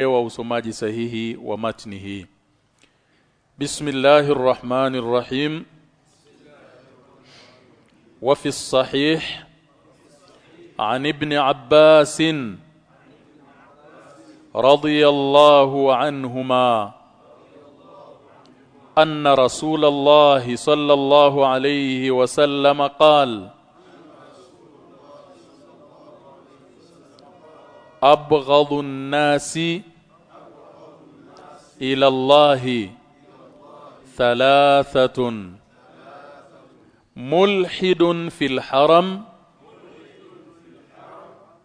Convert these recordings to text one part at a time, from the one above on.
wa usomaji sahihi wa matni hii Bismillahir Rahmanir Rahim وفي الصحيح عن ابن عباس رضي الله عنهما أن رسول الله صلى الله عليه وسلم قال أبغض الناس إلى الله ثلاثة ملحد في الحرم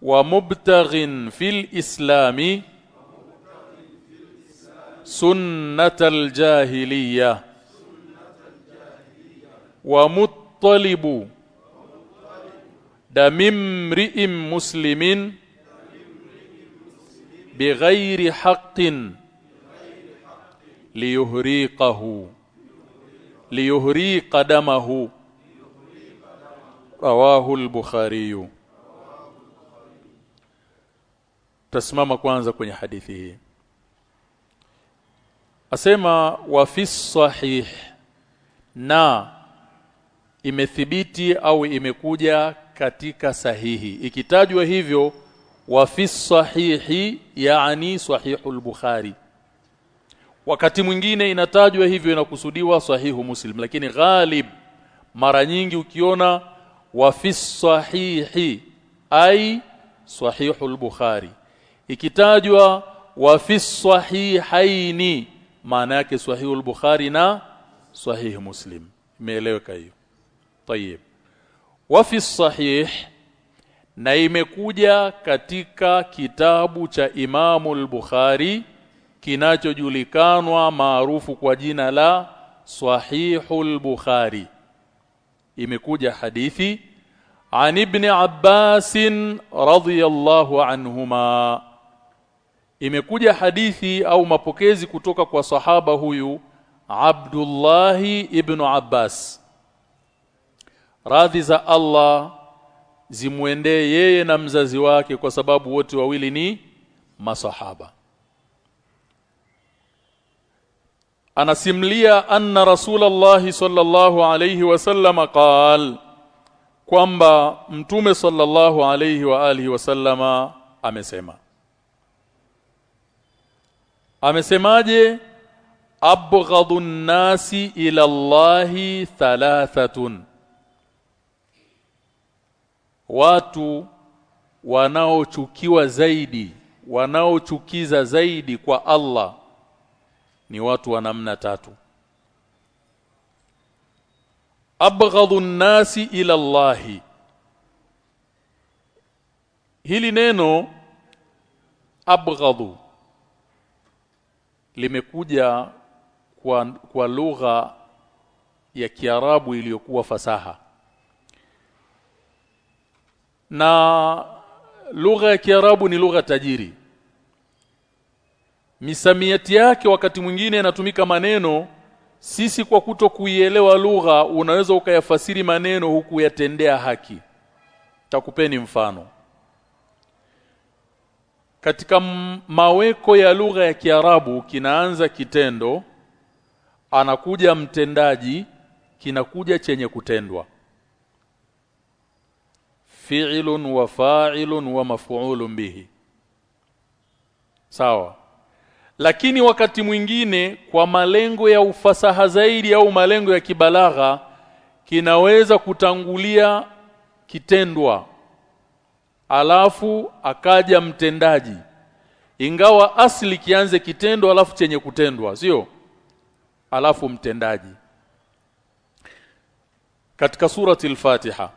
ومبتغ في الإسلام سنة الجاهلية ومطلب دم امرئ bighairi haqqin liyuhriqahu liyuhriqa damahu rawahu al-bukhari tasimama kwanza kwenye hadithi hii. Asema wa sahih na imethibiti au imekuja katika sahihi. Ikitajwa hivyo wa fi sahihi yani sahihul bukhari. Wakati mwingine inatajwa hivyo inakusudiwa sahihu muslim lakini ghalib mara nyingi ukiona wa fi sahihi ai sahihul bukhari. Ikitajwa wa fi sahihaini maana yake sahihul bukhari na sahih muslim. Imeeleweka hiyo? Tayeb. Wa fi sahih na imekuja katika kitabu cha Imamu al-Bukhari kinachojulikanwa maarufu kwa jina la Sahihul Bukhari imekuja hadithi an ibn Abbas radhiyallahu anhuma. Imekuja hadithi au mapokezi kutoka kwa sahaba huyu Abdullah ibn Abbas. Radhi za Allah zimwendee yeye na mzazi wake kwa sababu wote wawili ni masahaba. Anasimlia anna rasulullah sallallahu alayhi wasallam qal kwamba mtume sallallahu alayhi wa alihi wasallama amesema. Amesemaje? Abghadun nasi ila allahi thalathatun watu wanaochukiwa zaidi wanaochukiza zaidi kwa Allah ni watu wa namna tatu. Abghadhu nasi ila Allah hili neno abghadhu limekuja kwa, kwa lugha ya Kiarabu iliyokuwa fasaha na lugha ya Kiarabu ni lugha tajiri. Misamiati yake wakati mwingine yanatumika maneno sisi kwa kuto kuielewa lugha unaweza ukayafasiri maneno huku yatendea haki. Takupeni mfano. Katika maweko ya lugha ya Kiarabu kinaanza kitendo anakuja mtendaji kinakuja chenye kutendwa fa'ilun wa maf'ulun bihi. Sawa. Lakini wakati mwingine kwa malengo ya ufasaha zaidi au malengo ya kibalagha kinaweza kutangulia kitendwa. Alafu akaja mtendaji. Ingawa asli kianze kitendo alafu chenye kutendwa sio? Alafu mtendaji. Katika surati al-Fatiha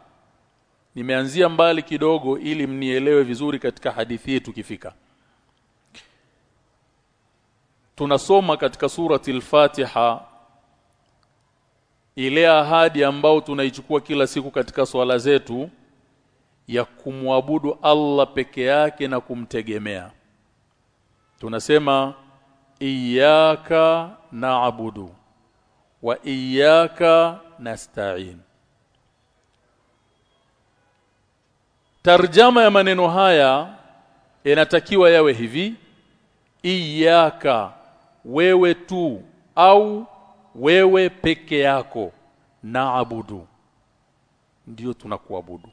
nimeanzia mbali kidogo ili mnielewe vizuri katika hadithi yetu kifika tunasoma katika surati al-Fatiha ile ahadi ambayo tunaichukua kila siku katika swala zetu ya kumwabudu Allah peke yake na kumtegemea. Tunasema iyyaka na'budu wa iyyaka nasta'in tarjama ya maneno haya inatakiwa yawe hivi. Iyaka wewe tu au wewe peke yako naabudu. Ndio tunakuabudu.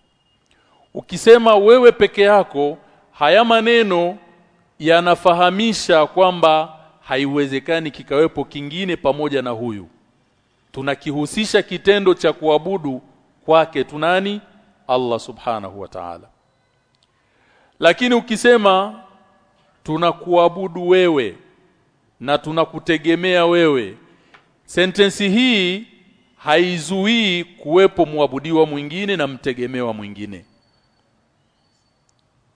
Ukisema wewe peke yako haya maneno yanafahamisha kwamba haiwezekani kikawepo kingine pamoja na huyu. Tunakihusisha kitendo cha kuabudu kwake tunani Allah subhanahu wa ta'ala. Lakini ukisema tunakuabudu wewe na tunakutegemea wewe sentensi hii haizuii kuwepo muabudiwa mwingine na mtegemewa mwingine.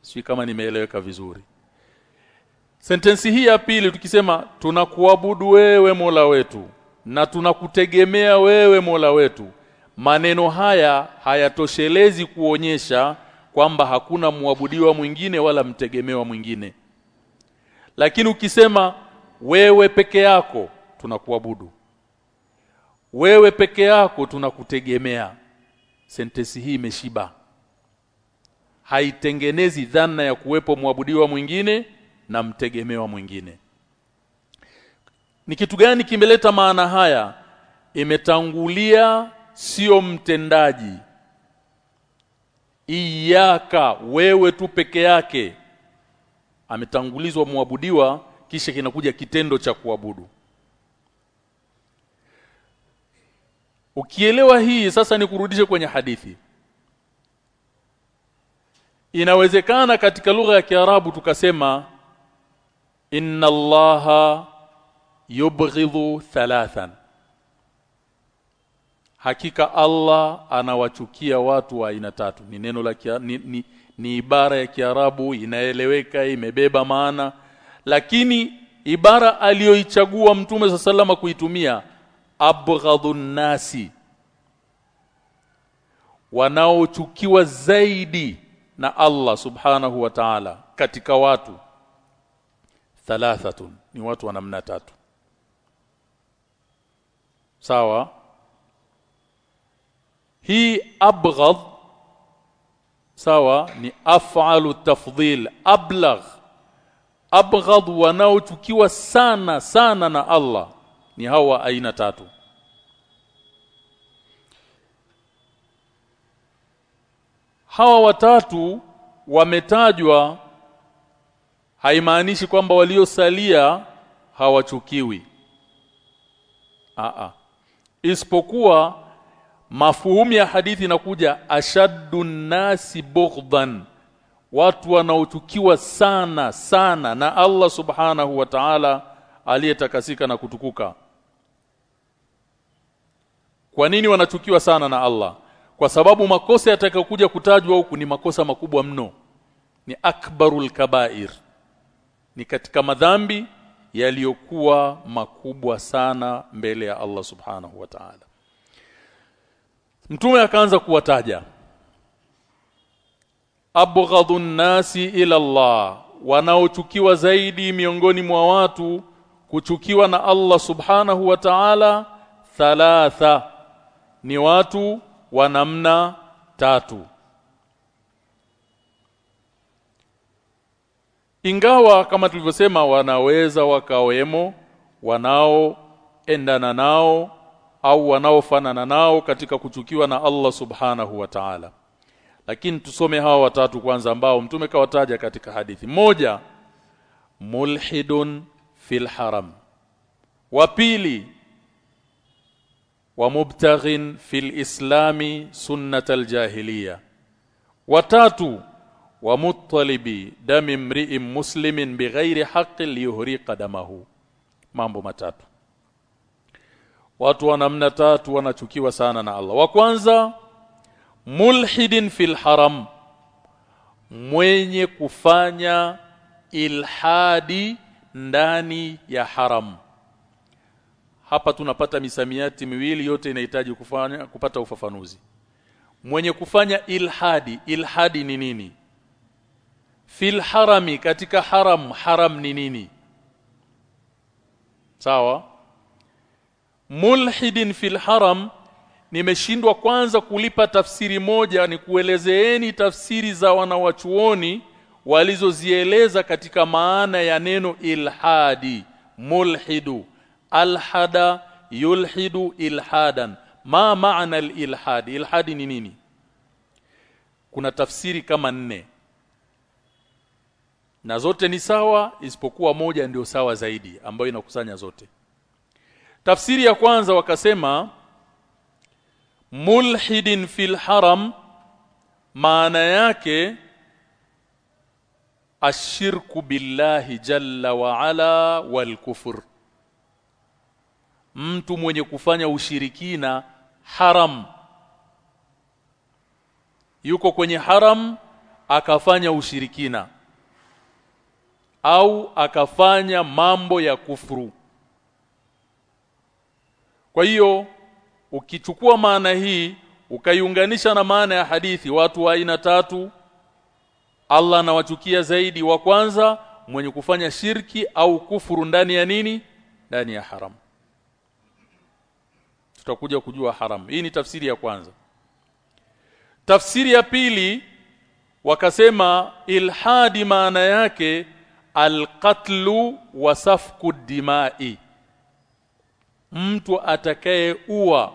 Si kama nimeeleweka vizuri. Sentensi hii ya pili tukisema tunakuabudu wewe Mola wetu na tunakutegemea wewe Mola wetu maneno haya hayatoshelezi kuonyesha kwamba hakuna muabudiwa mwingine wala mtegemewa mwingine. Lakini ukisema wewe peke yako tunakuabudu. Wewe peke yako tunakutegemea. Sentensi hii imeshiba. Haitengenezi dhana ya kuwepo muabudiwa mwingine na mtegemewa mwingine. Ni kitu gani kimeleta maana haya? Imetangulia sio mtendaji. Iyaka wewe tu peke yake. Ametangulizwa muabudiwa kisha kinakuja kitendo cha kuabudu. Ukielewa hii sasa nikurudishe kwenye hadithi. Inawezekana katika lugha ya Kiarabu tukasema inna Allaha yubghidhu thalathan Hakika Allah anawachukia watu wa aina tatu. Ni neno la kia, ni, ni, ni ibara ya Kiarabu inaeleweka imebeba maana. Lakini ibara aliyoichagua Mtume sallama kuitumia abghadun nasi wanaochukiwa zaidi na Allah subhanahu wa ta'ala katika watu thalathatun ni watu wa namna tatu. Sawa hii abghad sawa ni af'alu tafdhil ablagh abghad wanaochukiwa sana sana na Allah ni hawa aina tatu. Hawa watatu wametajwa haimaanishi kwamba waliosalia hawachukiwi. A a isipokuwa mafuhumu ya hadithi inakuja ashaddu nasi bughdan. Watu wanaochukiwa sana sana na Allah subhanahu wa ta'ala aliyetakasika na kutukuka. Kwa nini wanachukiwa sana na Allah? Kwa sababu makosa yatakayokuja kutajwa huku ni makosa makubwa mno. Ni akbarul kabair. Ni katika madhambi yaliyokuwa makubwa sana mbele ya Allah subhanahu wa ta'ala Mtume akaanza kuwataja. Abghadhu nasi ila Allah. Wanaochukiwa zaidi miongoni mwa watu kuchukiwa na Allah subhanahu wa ta'ala thalatha. Ni watu wa namna tatu. Ingawa kama tulivyosema wanaweza wakawemo wanaoendana nao au wanaofanana nao katika kuchukiwa na Allah subhanahu wa ta'ala. Lakini tusome hawa watatu kwanza ambao mtume kawataja katika hadithi. Moja mulhidun fil haram. Wa pili wa mubtaghin fil islami sunnat aljahiliya watatu wa muttalibi dami mri'in muslimin bighairi haqqin liyuhriqa damahu. Mambo matatu watu wa namna tatu wanachukiwa sana na Allah. Wa kwanza mulhidin fil haram. Mwenye kufanya ilhadi ndani ya haram. Hapa tunapata misamiati miwili yote inahitaji kufanya kupata ufafanuzi. Mwenye kufanya ilhadi ilhadi ni nini? Fil harami katika haram haram ni nini? Sawa mulhidin fil haram nimeshindwa kwanza kulipa tafsiri moja ni kuelezeeni tafsiri za wanawachuoni walizozieleza katika maana ya neno ilhadi mulhidu alhada yulhidu ilhadan. Ma maana ilhadi ilhadi ni nini? Kuna tafsiri kama nne. Na zote ni sawa isipokuwa moja ndio sawa zaidi ambayo inakusanya zote tafsiri ya kwanza wakasema mulhidin fil haram maana yake ashirku billahi jalla wa ala wal kufur. Mtu mwenye kufanya ushirikina haram. Yuko kwenye haram akafanya ushirikina au akafanya mambo ya kufuru kwa hiyo ukichukua maana hii ukaiunganisha na maana ya hadithi watu wa aina tatu Allah anawachukia zaidi wa kwanza mwenye kufanya shirki au kufuru ndani ya nini? Ndani ya haram. Tutakuja kujua haram. Hii ni tafsiri ya kwanza. Tafsiri ya pili wakasema ilhadi maana yake alqatlu wa safku dimai mtu atakayeua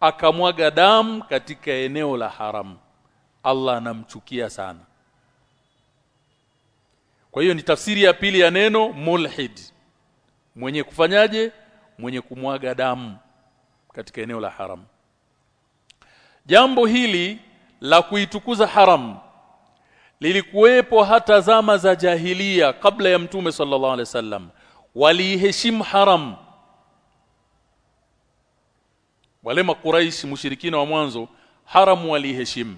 akamwaga damu katika eneo la haramu. Allah anamchukia sana. Kwa hiyo ni tafsiri ya pili ya neno mulhid. Mwenye kufanyaje? Mwenye kumwaga damu katika eneo la haram jambo hili la kuitukuza haram lilikuwepo hata zama za jahilia kabla ya mtume sallallahu alaihi wasallam. Waliheshimu haram wale makuraishi mushirikina wa mwanzo haram waliheshimu.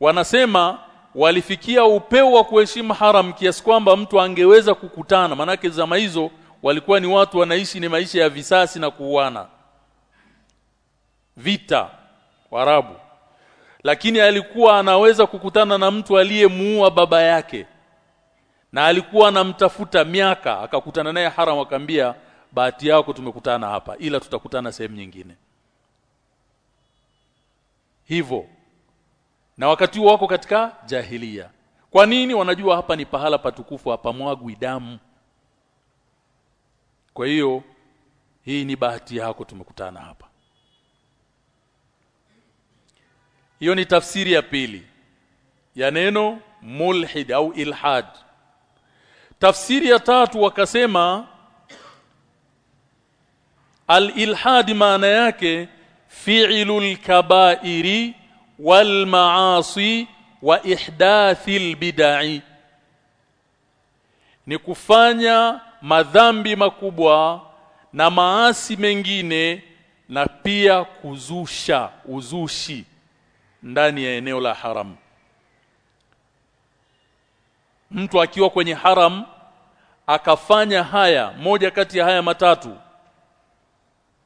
Wanasema walifikia upeo wa kuheshimu haram kiasi kwamba mtu angeweza kukutana. Manake zama hizo walikuwa ni watu wanaishi ni maisha ya visasi na kuuana. Vita warabu lakini alikuwa anaweza kukutana na mtu aliyemuua baba yake. Na alikuwa anamtafuta miaka akakutana naye haram akambia bahati yako tumekutana hapa ila tutakutana sehemu nyingine hivyo na wakati huo wako katika jahilia. Kwa nini? Wanajua hapa ni pahala patukufu hapa mwagwi damu. Kwa hiyo hii ni bahati yako tumekutana hapa. Hiyo ni tafsiri ya pili ya neno mulhid au ilhad. Tafsiri ya tatu wakasema al-ilhad maana yake fi'lul kaba'iri wal ma'asi wa ihdathil bid'i ni kufanya madhambi makubwa na maasi mengine na pia kuzusha uzushi ndani ya eneo la haram. Mtu akiwa kwenye haram akafanya haya moja kati ya haya matatu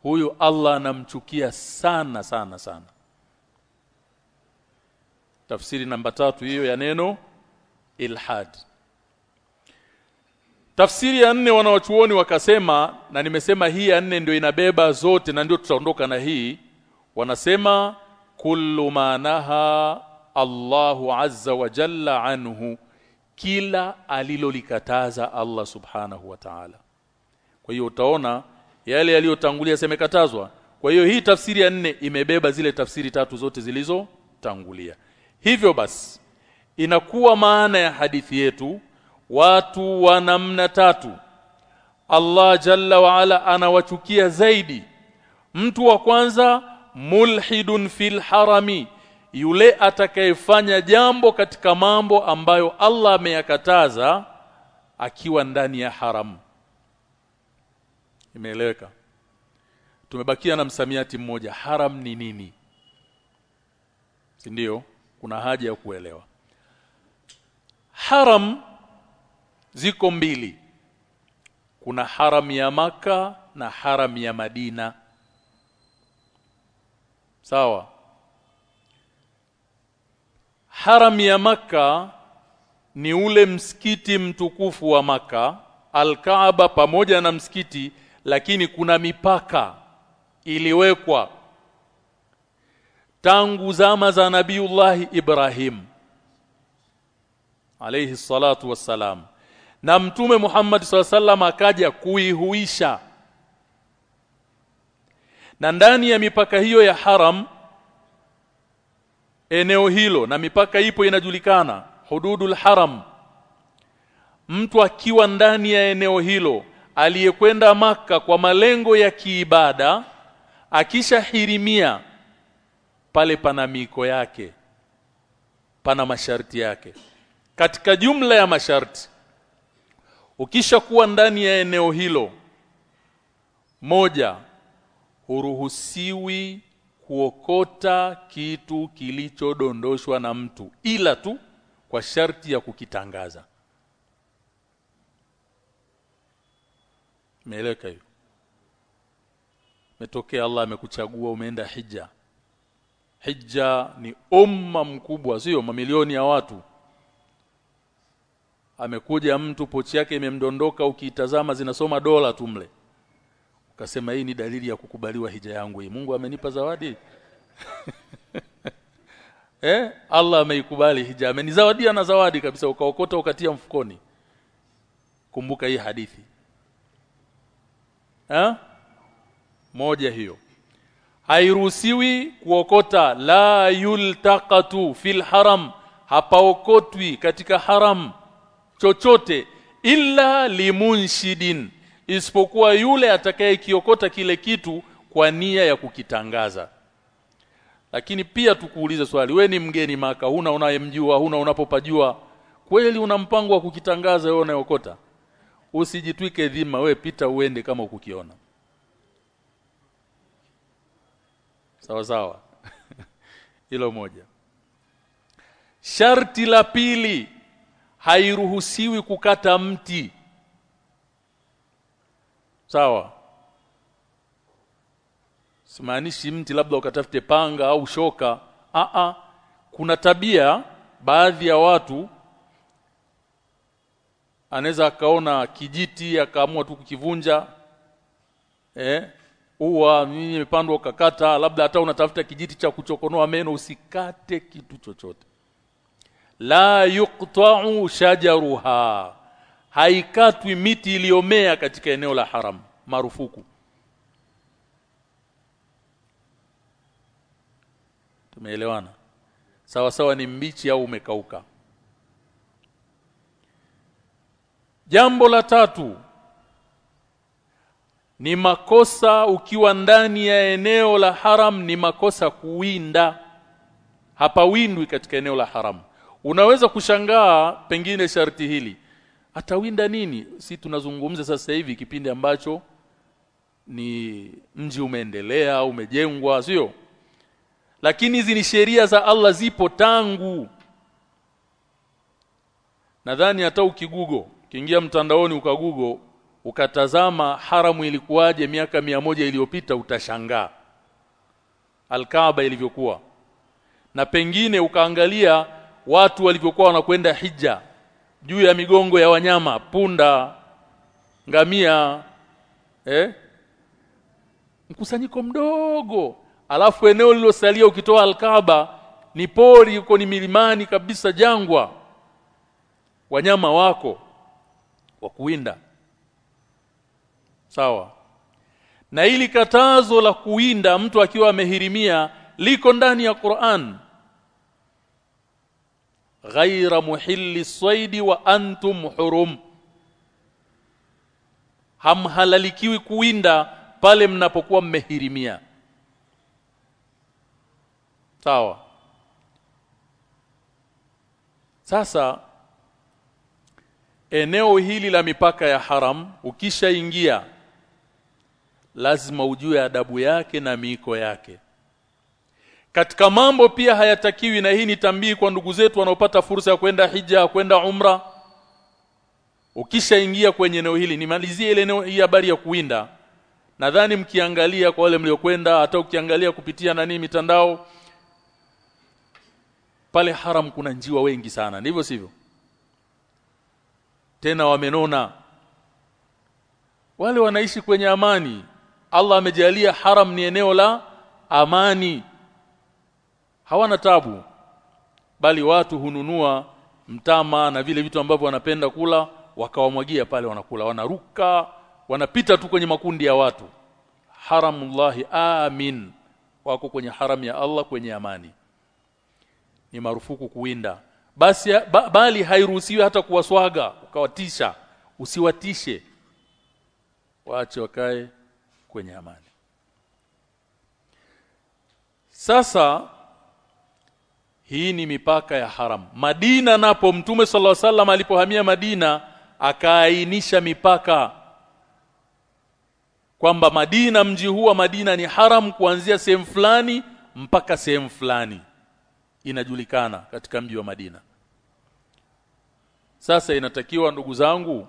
huyu Allah anamchukia sana sana sana. Tafsiri namba tatu hiyo ya neno ilhad. Tafsiri ya nne wanawachuoni wakasema na nimesema hii ya nne ndio inabeba zote na ndio tutaondoka na hii wanasema kullu manaha Allahu azza wa jalla anhu. Kila alilolikataza Allah subhanahu wa ta'ala. Kwa hiyo utaona yale yaliyotangulia semekatazwa kwa hiyo hii tafsiri ya nne imebeba zile tafsiri tatu zote zilizotangulia. Hivyo basi inakuwa maana ya hadithi yetu watu wa namna tatu. Allah jalla wa ala anawachukia zaidi. Mtu wa kwanza mulhidun fil harami yule atakayefanya jambo katika mambo ambayo Allah ameyakataza akiwa ndani ya haramu imeeleweka. Tumebakia na msamiati mmoja haram ni nini? Si ndio kuna haja ya kuelewa. Haram ziko mbili. Kuna haram ya maka na haram ya Madina. Sawa? Haram ya maka ni ule msikiti mtukufu wa maka Al-Kaaba pamoja na msikiti lakini kuna mipaka iliwekwa tangu zama za Nabiullahi Ibrahim alayhi salatu wassalam. Na mtume Muhammad sallam akaja kuihuisha. Na ndani ya mipaka hiyo ya haram eneo hilo na mipaka ipo inajulikana hududul haram. Mtu akiwa ndani ya eneo hilo aliyekwenda maka kwa malengo ya kiibada akishahirimia pale pana miko yake pana masharti yake. Katika jumla ya masharti ukishakuwa ndani ya eneo hilo moja huruhusiwi kuokota kitu kilichodondoshwa na mtu ila tu kwa sharti ya kukitangaza Meeleka hiyo. Metokea Allah amekuchagua umeenda hija. Hija ni umma mkubwa sio mamilioni ya watu. Amekuja mtu pochi yake imemdondoka ukiitazama zinasoma dola tu mle. Ukasema hii ni dalili ya kukubaliwa hija yangu hii. Mungu amenipa zawadi. eh Allah ameikubali hija. Amenizawadia na zawadi kabisa ukaokota ukatia mfukoni. Kumbuka hii hadithi ha? moja hiyo. Hairuhusiwi kuokota la yultaqatu fil haram. Hapaokotwi katika haram chochote illa limunshidin. Isipokuwa yule atakayekiokota kile kitu kwa nia ya kukitangaza. Lakini pia tukuulize swali we ni mgeni maka huna unayemjua huna unapopajua kweli una mpango wa kukitangaza wewe unayeokota usijitwike dhima we pita uende kama ukukiona sawa sawa. Hilo moja. Sharti la pili hairuhusiwi kukata mti. Sawa. Simaanishi mti labda ukatafute panga au shoka. A a kuna tabia baadhi ya watu anaweza akaona kijiti akaamua tu kukivunja eh uwa nimepandwa ukakata labda hata unatafuta kijiti cha kuchokonoa meno usikate kitu chochote. La yuqta'u shajaruha haikatwi miti iliyomea katika eneo la haram marufuku. Tumeelewana? Sawa sawa ni mbichi au umekauka Jambo la tatu ni makosa. Ukiwa ndani ya eneo la haram ni makosa kuwinda. Hapa windwi katika eneo la haram. Unaweza kushangaa pengine sharti hili atawinda nini? Si tunazungumza sasa hivi kipindi ambacho ni mji umeendelea umejengwa sio? Lakini hizi ni sheria za Allah zipo tangu. Nadhani hata ukigugo Ukiingia mtandaoni ukagugo ukatazama haramu ilikuwaje miaka mia moja iliyopita utashangaa Alkaaba ilivyokuwa. Na pengine ukaangalia watu walivyokuwa wanakwenda hija juu ya migongo ya wanyama punda ngamia eh? Mkusanyiko mdogo. Alafu eneo lilosalia ukitoa alkaaba ni pori uko ni milimani kabisa jangwa. Wanyama wako wa kuwinda. Sawa. Na ili katazo la kuwinda mtu akiwa amehirimia liko ndani ya Qur'an. Ghaira muhilli saidi wa antum hurum. Hamhalalikiwi kuwinda pale mnapokuwa mmehirimia. Sawa. Sasa eneo hili la mipaka ya haram ukishaingia lazima ujue adabu yake na miiko yake. Katika mambo pia hayatakiwi na hii ni tambii kwa ndugu zetu wanaopata fursa ya kwenda hija kwenda umra. Ukishaingia kwenye eneo hili nimalizie ile eneo hii habari ya kuwinda. Nadhani mkiangalia kwa wale mliokwenda hata ukiangalia kupitia nani mitandao pale haram kuna njiwa wengi sana. Ndivyo sivyo tena wamenona. Wale wanaishi kwenye amani Allah amejalia haram ni eneo la amani. Hawana tabu bali watu hununua mtama na vile vitu ambavyo wanapenda kula wakawamwagia pale wanakula. Wanaruka wanapita tu kwenye makundi ya watu. Haramullahi amin wako kwenye haram ya Allah kwenye amani. Ni marufuku kuwinda basi ba, bali hairuhusiwi hata kuwaswaga ukawatisha. Usiwatishe. Waache wakae kwenye amani. Sasa hii ni mipaka ya haram. Madina napo Mtume sallallahu alaihi wasallam alipohamia Madina akaainisha mipaka kwamba Madina mji huu wa Madina ni haram kuanzia sehemu fulani mpaka sehemu fulani. Inajulikana katika mji wa Madina sasa inatakiwa ndugu zangu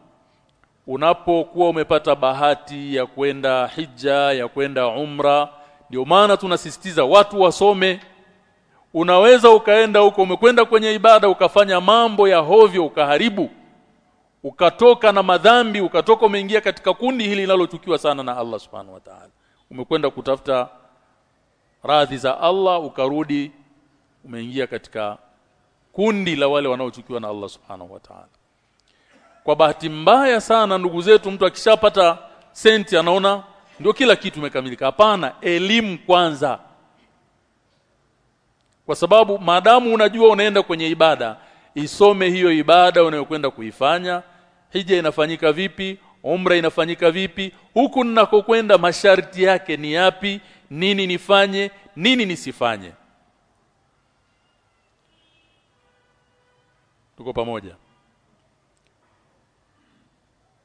unapokuwa umepata bahati ya kwenda hija ya kwenda umra ndio maana tunasisitiza watu wasome. Unaweza ukaenda huko umekwenda kwenye ibada ukafanya mambo ya hovyo ukaharibu ukatoka na madhambi ukatoka umeingia katika kundi hili linalochukiwa sana na Allah subhanahu wa ta'ala. Umekwenda kutafuta radhi za Allah ukarudi umeingia katika kundi la wale wanaochukiwa na Allah subhanahu wa ta'ala. Kwa bahati mbaya sana ndugu zetu mtu akishapata senti anaona ndio kila kitu imekamilika. Hapana elimu kwanza. Kwa sababu maadamu unajua unaenda kwenye ibada isome hiyo ibada unayokwenda kuifanya hija inafanyika vipi umra inafanyika vipi huku ninakokwenda masharti yake ni yapi nini nifanye nini nisifanye tuko pamoja.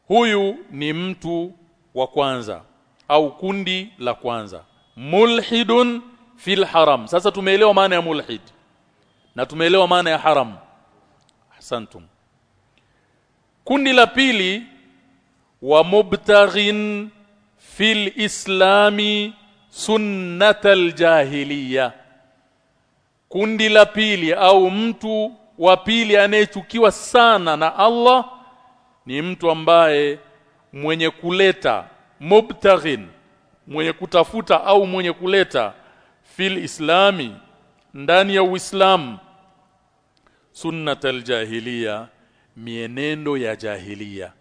Huyu ni mtu wa kwanza au kundi la kwanza. Mulhidun fil haram. Sasa tumeelewa maana ya mulhid na tumeelewa maana ya haram. Ahsantum. Kundi la pili wa mubtaghin fil islami sunnatal jahiliya. Kundi la pili au mtu wa pili anayechukiwa sana na Allah ni mtu ambaye mwenye kuleta mubtaghin mwenye kutafuta au mwenye kuleta fil islami ndani ya uislamu. Sunnatal jahiliya mienendo ya jahiliya.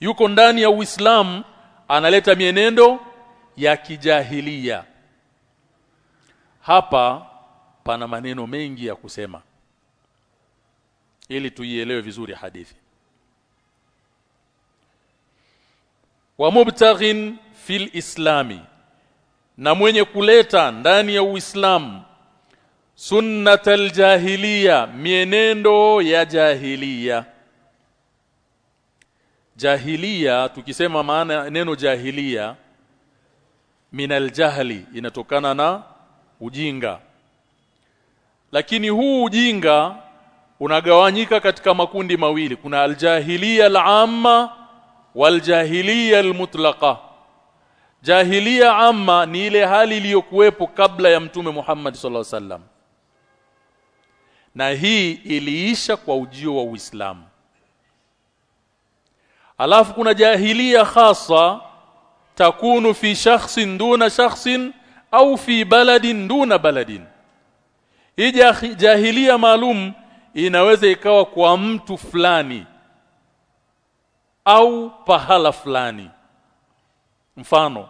Yuko ndani ya uislamu analeta mienendo ya kijahilia hapa pana maneno mengi ya kusema ili tuielewe vizuri hadithi. Wa mubtaghin fil islami na mwenye kuleta ndani ya uislamu sunnatal jahiliya mienendo ya jahiliya. Jahiliya tukisema maana neno jahiliya minal jahli inatokana na ujinga. Lakini huu ujinga unagawanyika katika makundi mawili. Kuna aljahiliya al-amma waljahiliya al-mutlaqa. Jahiliya amma ni ile hali iliyokuwepo kabla ya mtume Muhammad sallallahu alaihi wasallam. Na hii iliisha kwa ujio wa Uislamu. Alafu kuna jahiliya khasa takunu fi shakhsin duna shakhsin au fi baladin duna baladin. Hii jahiliya maalum inaweza ikawa kwa mtu fulani au pahala fulani. Mfano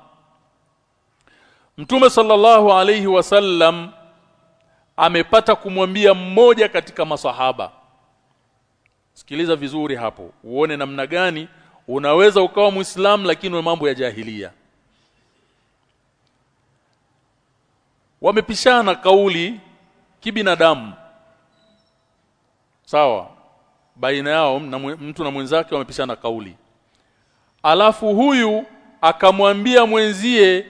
Mtume sallallahu alayhi wasallam amepata kumwambia mmoja katika masahaba. Sikiliza vizuri hapo uone namna gani unaweza ukawa muislam lakini mambo ya jahilia. Wamepishana kauli kibinadamu sawa. Baina yao na mtu na mwenzake wamepishana kauli. Alafu huyu akamwambia mwenzie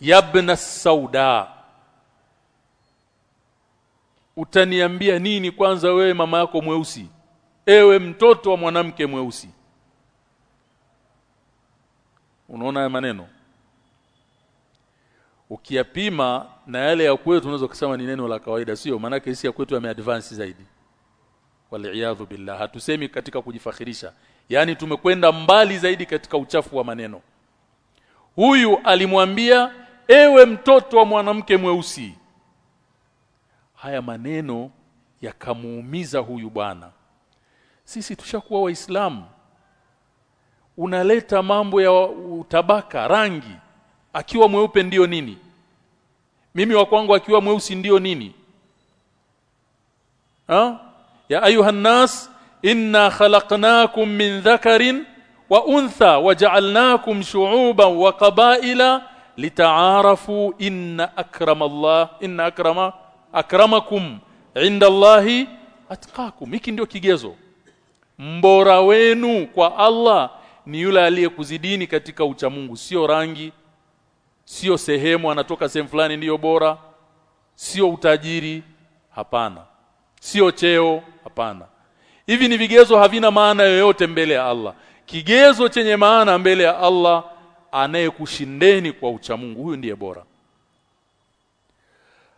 yabna sauda utaniambia nini kwanza wewe mama yako mweusi? Ewe mtoto wa mwanamke mweusi. Unaona haya maneno? Ukiyapima na yale ya kwetu unaweza kusema ni neno la kawaida sio? Maana hisi ya kwetu yameadvance zaidi waliaadhu billah. Hatusemi katika kujifakhirisha. Yani tumekwenda mbali zaidi katika uchafu wa maneno. Huyu alimwambia ewe mtoto wa mwanamke mweusi. Haya maneno yakamuumiza huyu bwana. Sisi tushakuwa waislamu. Unaleta mambo ya utabaka rangi. Akiwa mweupe ndiyo nini? Mimi wa kwangu akiwa mweusi ndiyo nini? Ha ya ayuha nas inna khalaqnakum min dhakarin wa untha waja'alnakum shu'uban wa qabaila litaarafu inna akrama Allah inna akrama akramakum inda Allahi atqakum. Hiki ndio kigezo. Mbora wenu kwa Allah ni yule aliyekuzidini katika uchamungu sio rangi sio sehemu anatoka sehemu fulani ndiyo bora. Sio utajiri hapana. Sio cheo hapana. Hivi ni vigezo havina maana yoyote mbele ya Allah. Kigezo chenye maana mbele ya Allah anayekushindeni kwa uchamungu huyu ndiye bora.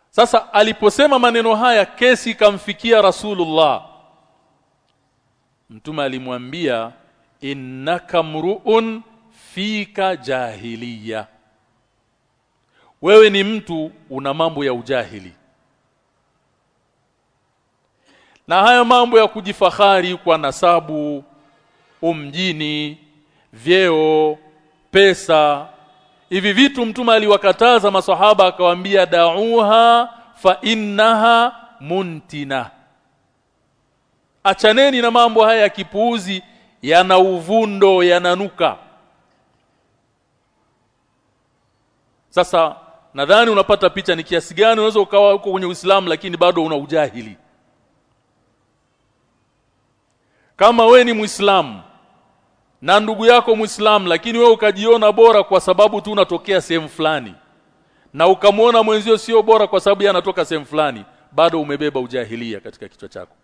Sasa aliposema maneno haya kesi ikamfikia Rasulullah. Mtume alimwambia innaka mruun fika jahiliya. Wewe ni mtu una mambo ya ujahili na haya mambo ya kujifahari kwa nasabu umjini vyeo pesa hivi vitu mtume aliwakataza maswahaba akawaambia dauha fa innaha muntina. Achaneni na mambo haya ya kipuuzi yana uvundo yananuka. Sasa nadhani unapata picha ni kiasi gani unaweza ukawa huko kwenye Uislamu lakini bado una ujahili kama we ni Muislamu na ndugu yako Muislamu lakini we ukajiona bora kwa sababu tu unatokea sehemu fulani na ukamwona mwenzio sio bora kwa sababu yeye anatoka sehemu fulani bado umebeba ujahilia katika kichwa chako.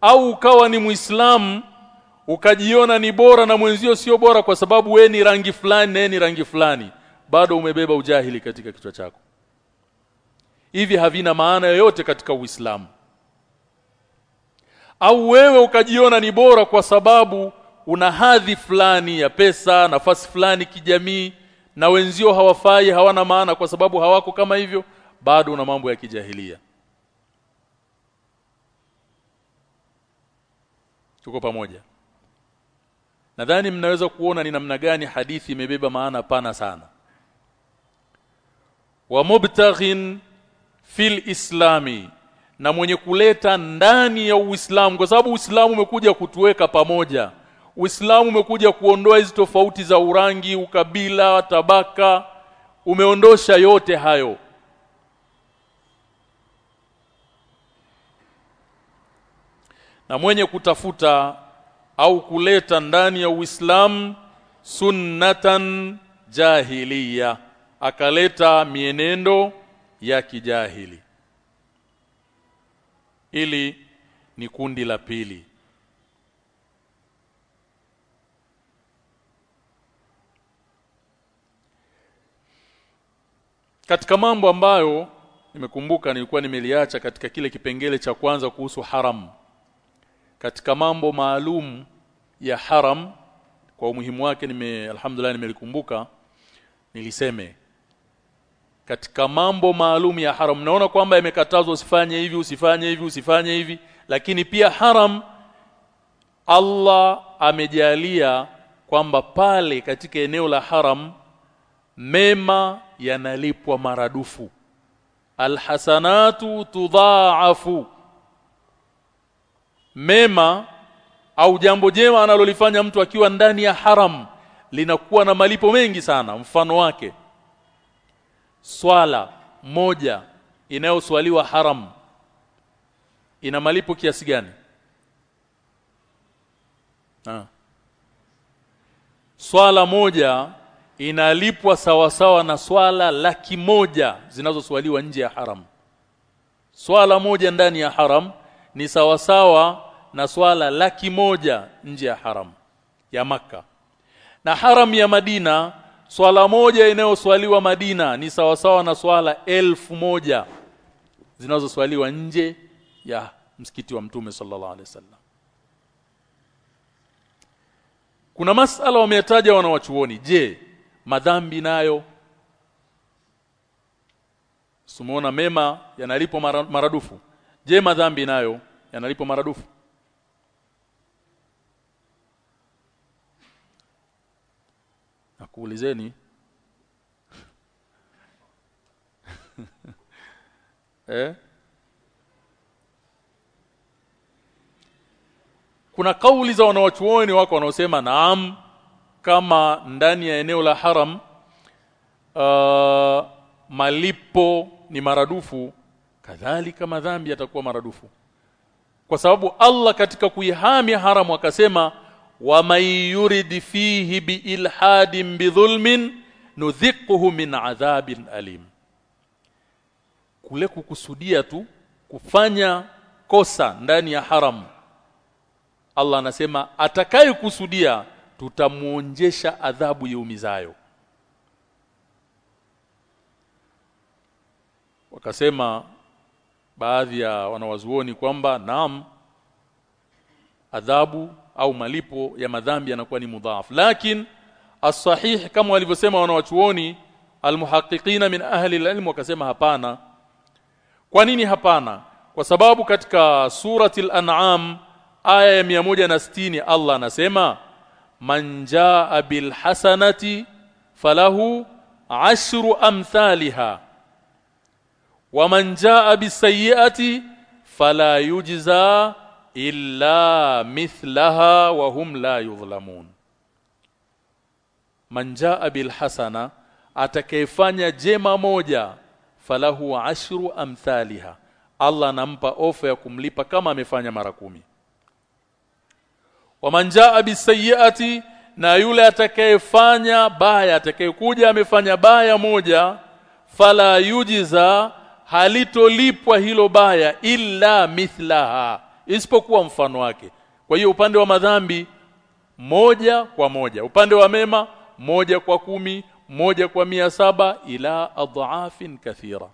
Au ukawa ni Muislamu ukajiona ni bora na mwenzio sio bora kwa sababu we ni rangi fulani na ni rangi fulani bado umebeba ujahili katika kichwa chako. Hivi havina maana yoyote katika Uislamu au wewe ukajiona ni bora kwa sababu una hadhi fulani ya pesa nafasi fulani kijamii na wenzio hawafai hawana maana kwa sababu hawako kama hivyo bado una mambo ya kijahilia. Tuko pamoja. Nadhani mnaweza kuona ni namna gani hadithi imebeba maana pana sana. Wa mubtaghin fil islami na mwenye kuleta ndani ya Uislamu kwa sababu Uislamu umekuja kutuweka pamoja. Uislamu umekuja kuondoa hizi tofauti za urangi, ukabila, tabaka, umeondosha yote hayo. Na mwenye kutafuta au kuleta ndani ya Uislamu sunnatan jahiliya akaleta mienendo ya kijahili ili ni kundi la pili. Katika mambo ambayo nimekumbuka nilikuwa nimeliacha katika kile kipengele cha kwanza kuhusu haram. Katika mambo maalum ya haram kwa umuhimu wake nime alhamdulillah nimelikumbuka niliseme katika mambo maalum ya haram. Naona kwamba imekatazwa usifanye hivi usifanye hivi usifanye hivi. Lakini pia haram Allah amejalia kwamba pale katika eneo la haram mema yanalipwa maradufu. Alhasanatu tudhaafu. Mema au jambo jema analolifanya mtu akiwa ndani ya haram linakuwa na malipo mengi sana mfano wake swala moja inayoswaliwa haram. Ina malipo kiasi gani? Ha. swala moja inalipwa sawasawa na swala laki moja zinazoswaliwa nje ya haram. Swala moja ndani ya haram ni sawasawa na swala laki moja nje ya haram ya maka na haram ya Madina swala moja inayoswaliwa Madina ni sawasawa na swala elfu moja zinazoswaliwa nje ya msikiti wa Mtume sallallahu alaihi wasallam kuna masala wameyataja wanawachuoni je madhambi nayo Sumeona mema yanalipo maradufu. Je, madhambi nayo yanalipo maradufu? Nakuulizeni eh? Kuna kauli za wanawachuoni wako wanaosema naam kama ndani ya eneo la haram uh, malipo ni maradufu kadhalika madhambi yatakuwa maradufu. Kwa sababu Allah katika kuihami haramu akasema wa may yurid fihi biilhadin bidhulmin nudhiquhu min adhabin alim. Kule kukusudia tu kufanya kosa ndani ya haram Allah anasema atakayekusudia tutamuonjesha adhabu yaumizayo. Wakasema baadhi ya wanawazuoni kwamba naam adhabu au malipo ya madhambi yanakuwa ni mudhaaf lakini as-sahih kama walivyosema wanawachuoni almuhaqiqina min ahli al-ilm wakasema hapana. Kwa nini hapana? Kwa sababu katika surati al-an'am aya ya 160 Allah anasema man jaa bil hasanati falahu ashru amthaliha wa manjaa bis sayyiati fala yujza illa mithlaha wa hum la yudhlamun man jaa bil hasana atakayefanya jema moja falahu ashru amthaliha. Allah anampa ofa ya kumlipa kama amefanya mara kumi. Waman jaa bisayiati na yule atakayefanya baya atakayekuja amefanya baya moja fala yujiza halitolipwa hilo baya illa mithlaha isipokuwa mfano wake kwa hiyo upande wa madhambi moja kwa moja upande wa mema moja kwa kumi moja kwa mia saba ila adhaafin kathira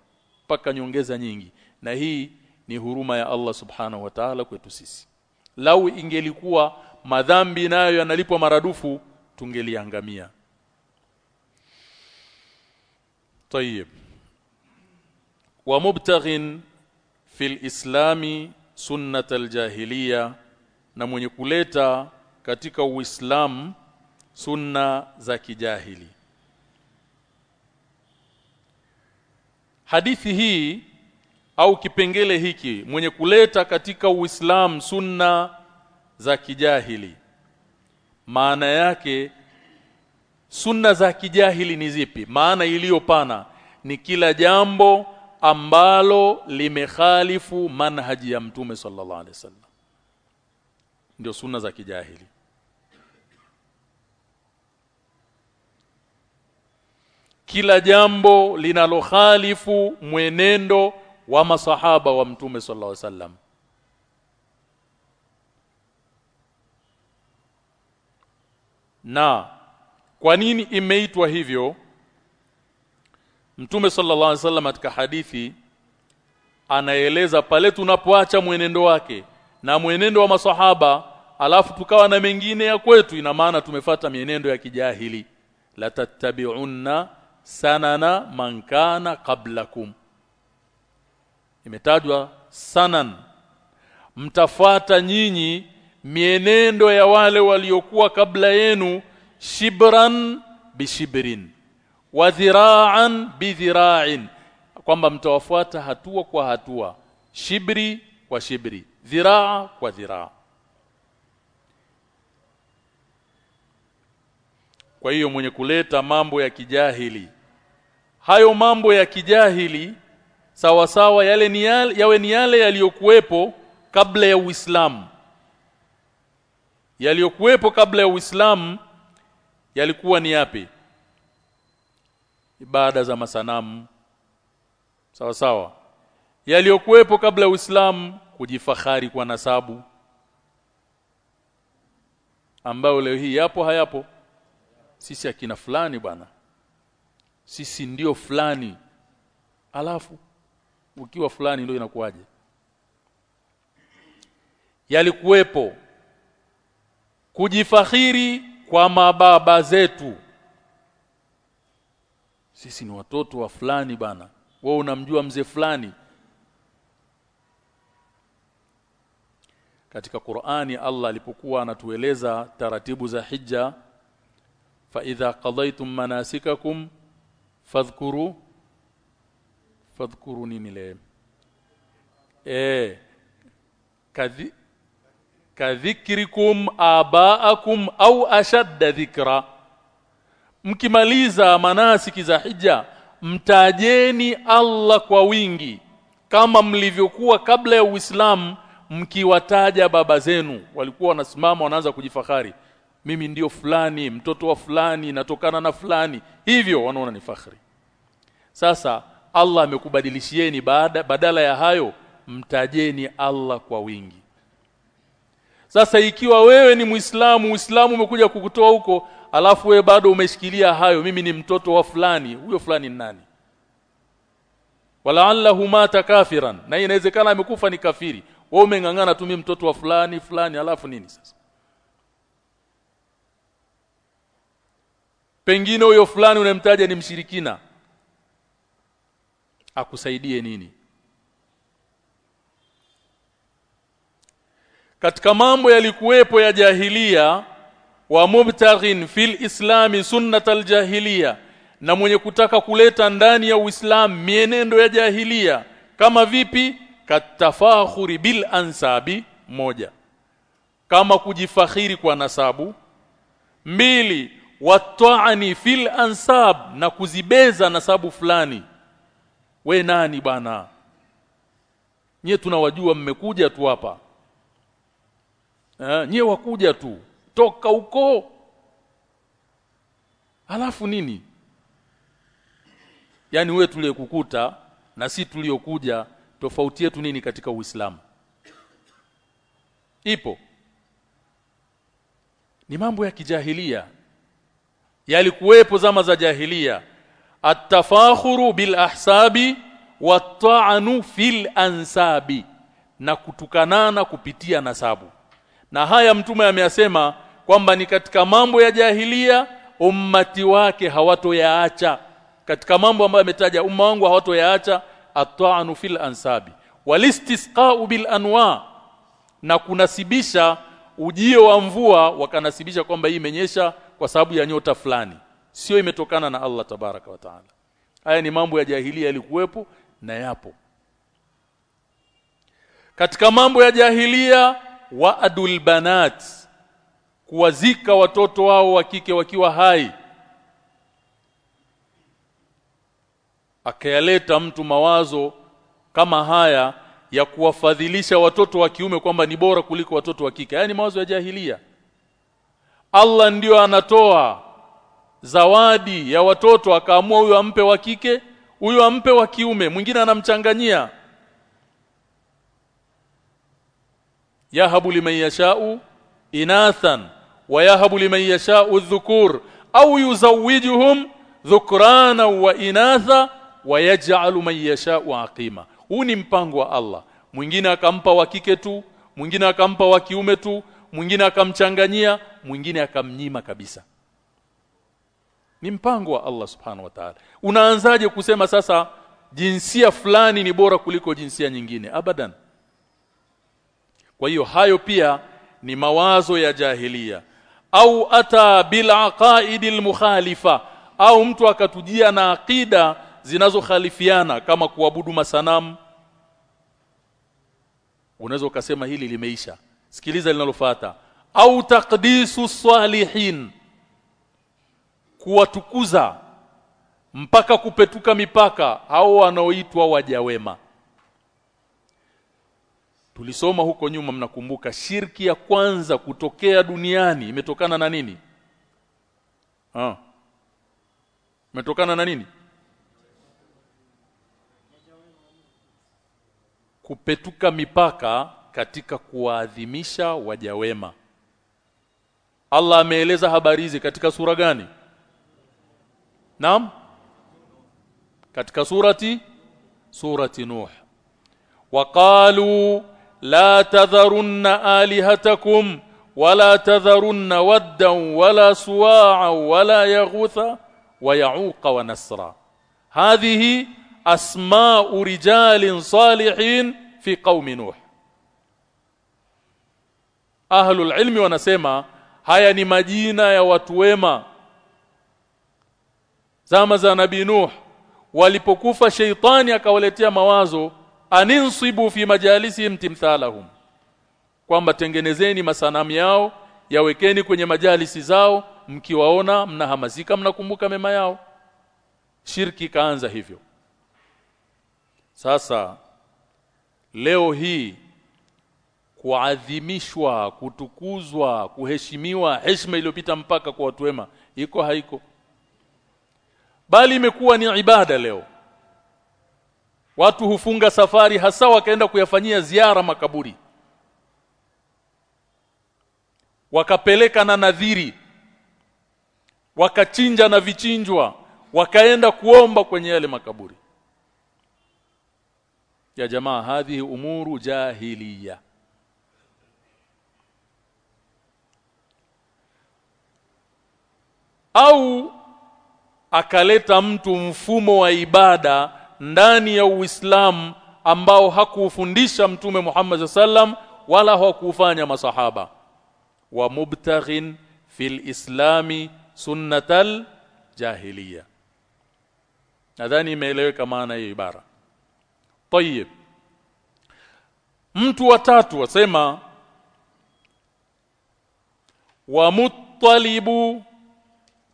mpaka nyongeza nyingi na hii ni huruma ya Allah subhanahu wa ta'ala kwetu sisi lau ingelikuwa madhambi nayo yanalipwa maradufu tungeliangamia طيب ومبتغ في الإسلام sunnat aljahiliya na mwenye kuleta katika Uislamu sunna za kijahili. Hadithi hii au kipengele hiki mwenye kuleta katika Uislamu sunna za kijahili maana yake sunna za kijahili ni zipi? Maana iliyopana ni kila jambo ambalo limekhalifu manhaji ya mtume sallallahu alaihi wasallam. Ndio sunna za kijahili. Kila jambo linalokhalifu mwenendo wa masahaba wa mtume sallallahu alaihi wasallam. Na kwa nini imeitwa hivyo Mtume sallallahu alaihi wasallam katika hadithi anaeleza pale tunapoacha mwenendo wake na mwenendo wa masahaba alafu tukawa na mengine ya kwetu ina maana tumefata mienendo ya kijahili. La tattabi'unna sanana man kana qablakum. Imetajwa sanan. Mtafata nyinyi mienendo ya wale waliokuwa kabla yenu shibran bishibrin wa dhira'an bi dhira'in. Kwamba mtawafuata hatua kwa hatua shibri kwa shibri dhiraa kwa dhiraa. Kwa hiyo mwenye kuleta mambo ya kijahili hayo mambo ya kijahili sawa sawa yale ni yale yawe ni yale yaliyokuwepo kabla ya Uislamu. Yaliyokuwepo kabla ya Uislamu yalikuwa ni yapi ibada za masanamu. Sawa sawa. Yaliyokuwepo kabla ya Uislamu kujifahari kwa nasabu. Ambayo leo hii yapo hayapo. Sisi akina fulani bwana. Sisi ndio fulani. Alafu ukiwa fulani ndio inakuwaje? Yalikuwepo. Kujifahiri kwa mababa zetu sisi ni watoto wa fulani bana. Wewe unamjua mzee fulani. Katika Qur'ani Allah alipokuwa anatueleza taratibu za hija fa idha qadaytum manasikakum fadhkuru fadhkuru nini eh kadhi kadhikrikum abaakum au ashadda dhikra mkimaliza manasiki za hija mtajeni Allah kwa wingi kama mlivyokuwa kabla ya Uislamu mkiwataja baba zenu. Walikuwa wanasimama wanaanza kujifakhari mimi ndio fulani mtoto wa fulani natokana na fulani. Hivyo wanaona ni fakhri sasa Allah amekubadilishieni baada badala ya hayo mtajeni Allah kwa wingi. Sasa ikiwa wewe ni Muislamu Uislamu umekuja kukutoa huko alafu we bado umeshikilia hayo mimi ni mtoto wa fulani huyo fulani ni nani? Wala'allahu mata kafiran na inawezekana amekufa ni kafiri. Wewe umengangana tu mimi mtoto wa fulani fulani alafu nini sasa? Pengine huyo fulani unamtaja ni mshirikina. Akusaidie nini? Katika mambo yalikuwepo ya jahilia wa mubtaghin fil islami sunnatal jahiliya na mwenye kutaka kuleta ndani ya Uislamu mienendo ya jahiliya kama vipi? Katafakhuri bil ansabi moja. Kama kujifakhiri kwa nasabu. Mbili wata'ani fil ansab na kuzibeza nasabu fulani. We nani bana? Nyie tunawajua mmekuja tu hapa. Eh nyie wakuja tu toka huko. Alafu nini? Yani wewe tuliyekukuta na si tuliyokuja tofauti yetu nini katika Uislamu? Ipo. Ni mambo ya kijahilia. Yalikuwepo zama za jahilia. Atafakhuru bil ahsabi wata'anu fil ansabi na kutukanana kupitia nasabu. Na haya mtume ameyasema kwamba ni katika mambo ya jahilia ummati wake hawatoyaacha. Katika mambo ambayo ametaja umma wangu hawatoyaacha at'anu fil ansabi walistisqa'u bil anwa na kunasibisha ujio wa mvua wakanasibisha kwamba hii imenyesha kwa sababu ya nyota fulani. Sio imetokana na Allah tabaraka wa taala. Haya ni mambo ya jahilia yalikuwepo na yapo. Katika mambo ya jahilia wa adul banat kuwazika watoto wao wa kike wakiwa hai. Akayaleta mtu mawazo kama haya ya kuwafadhilisha watoto wa kiume kwamba ni bora kuliko watoto wa kike. Yani mawazo ya jahilia. Allah ndiyo anatoa zawadi ya watoto akaamua huyo ampe wa kike huyo ampe wa kiume. Mwingine anamchanganyia. Yahabu liman yashau inathan wa لمن yashau dhukur au yuzawijuhum dhukrana wa inatha wa yaj'alu man yashau aqima huu ni mpango wa Allah. Mwingine akampa wa kike tu mwingine akampa wa kiume tu mwingine akamchanganyia mwingine akamnyima kabisa. Ni mpango wa Allah subhanahu wa ta'ala. Unaanzaje kusema sasa jinsia fulani ni bora kuliko jinsia nyingine? Abadan. Kwa hiyo hayo pia ni mawazo ya jahilia au ata bil aqaidil mukhalifa au mtu akatujia na akida zinazokhalifiana kama kuabudu masanamu. Unaweza ukasema hili limeisha. Sikiliza linalofuata. Au taqdisu salihin kuwatukuza mpaka kupetuka mipaka au wanaoitwa waja wema tulisoma huko nyuma mnakumbuka shirki ya kwanza kutokea duniani imetokana na nini? Ah imetokana na nini? Kupetuka mipaka katika kuwaadhimisha wajawema Allah ameeleza habari hizi katika sura gani? Naam? Katika surati surati Nuh. Waqalu لا تذرن آلهتكم ولا تذرن ودا ولا سواعا ولا يغوث ويعوق ونسرا. هذه أسماء رجال صالحين في قوم نوح. أهل العلم ونسيما haya ni يا ya watu نبي نوح za nabii nuh walipokufa aninsibu fi majalisihim timthalahum. Kwamba tengenezeni masanamu yao yawekeni kwenye majalisi zao mkiwaona mnahamazika mnakumbuka mema yao. Shirki kaanza hivyo. Sasa leo hii kuadhimishwa kutukuzwa kuheshimiwa heshima iliyopita mpaka kwa watu wema iko haiko. Bali imekuwa ni ibada leo watu hufunga safari hasa wakaenda kuyafanyia ziara makaburi. Wakapeleka na nadhiri. Wakachinja na vichinjwa. Wakaenda kuomba kwenye yale makaburi. Ya jamaa hadhi umuru jahiliya. Au akaleta mtu mfumo wa ibada ndani ya Uislamu ambao hakuufundisha mtume Muhammad sallam wala hakuufanya masahaba. Wa mubtaghin fil islami sunnatal jahiliya. Nadhani imeeleweka maana hiyo ibara. Tayib mtu watatu wasema wa muttalibu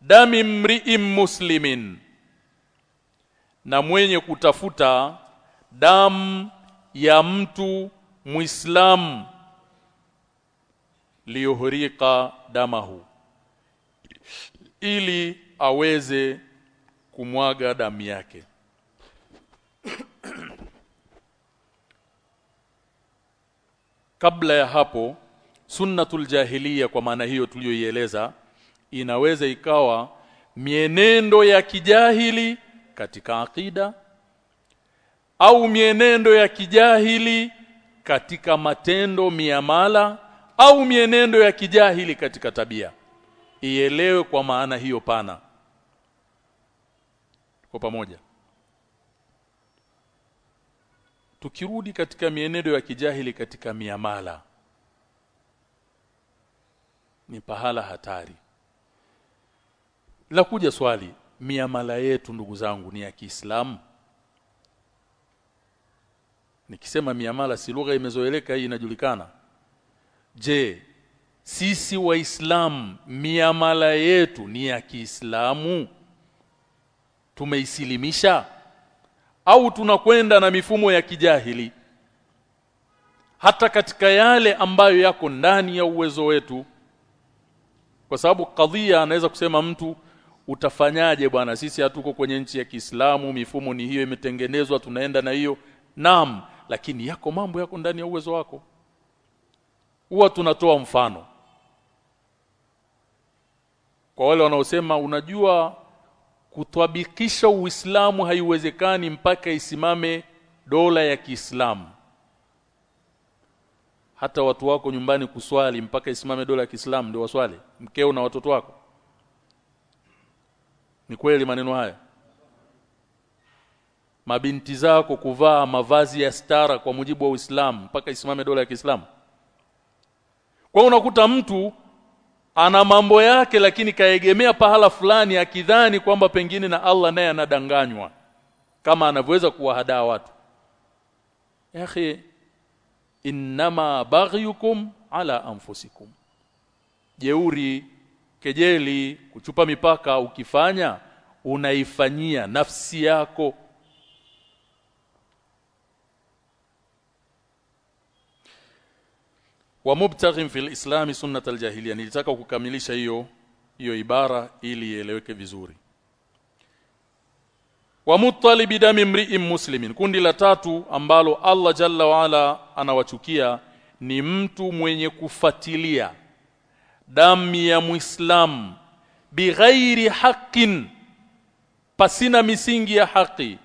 dami mri'in muslimin na mwenye kutafuta damu ya mtu muislamu. Liyuhrika damahu. Ili aweze kumwaga damu yake. Kabla ya hapo sunnatul jahiliya kwa maana hiyo tuliyoieleza inaweza ikawa mienendo ya kijahili katika akida au mienendo ya kijahili katika matendo miamala au mienendo ya kijahili katika tabia. Ielewe kwa maana hiyo pana. Kwa pamoja. Tukirudi katika mienendo ya kijahili katika miamala ni pahala hatari. La kuja swali miamala yetu ndugu zangu ni ya Kiislamu. Nikisema miamala si lugha imezoeleka hii inajulikana? Je sisi waislamu miamala yetu ni ya Kiislamu? Tumeisilimisha? Au tunakwenda na mifumo ya kijahili? Hata katika yale ambayo yako ndani ya uwezo wetu. Kwa sababu kadhia anaweza kusema mtu utafanyaje bwana? Sisi hatuko kwenye nchi ya Kiislamu mifumo ni hiyo imetengenezwa tunaenda na hiyo. Naam lakini yako mambo yako ndani ya uwezo wako. Huwa tunatoa mfano. Kwa wale wanaosema unajua kutwabikisha Uislamu haiwezekani mpaka isimame dola ya Kiislamu. Hata watu wako nyumbani kuswali mpaka isimame dola ya Kiislamu ndio waswali? Mkeo na watoto wako ni kweli maneno haya? Mabinti zako kuvaa mavazi ya stara kwa mujibu wa Uislamu mpaka isimame dola ya Kiislamu? Kwa unakuta mtu ana mambo yake lakini kaegemea pahala fulani akidhani kwamba pengine na Allah naye anadanganywa kama anavyoweza kuwahadaa watu. Akhi innama baghyukum ala anfusikum. Jeuri kejeli kuchupa mipaka ukifanya unaifanyia nafsi yako. Wa mubtaghin fil islam sunnat aljahiliya nilitaka kukamilisha hiyo hiyo ibara ili ieleweke vizuri. Wa muttalibi dami mri'in muslimin kundi la tatu ambalo Allah jalla waala anawachukia ni mtu mwenye kufatilia damu ya muislam. Bighairi haqqin. Pasina misingi ya haki.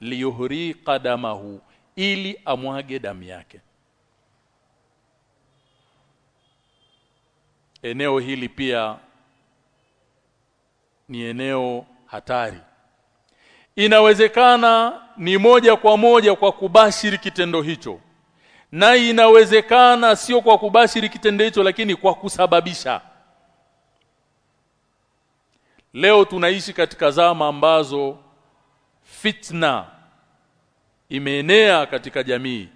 Liyuhri qadamahu ili amwage damu yake. Eneo hili pia ni eneo hatari. Inawezekana ni moja kwa moja kwa kubashiri kitendo hicho na inawezekana sio kwa kubashiri kitendo hicho lakini kwa kusababisha. Leo tunaishi katika zama ambazo fitna imeenea katika jamii.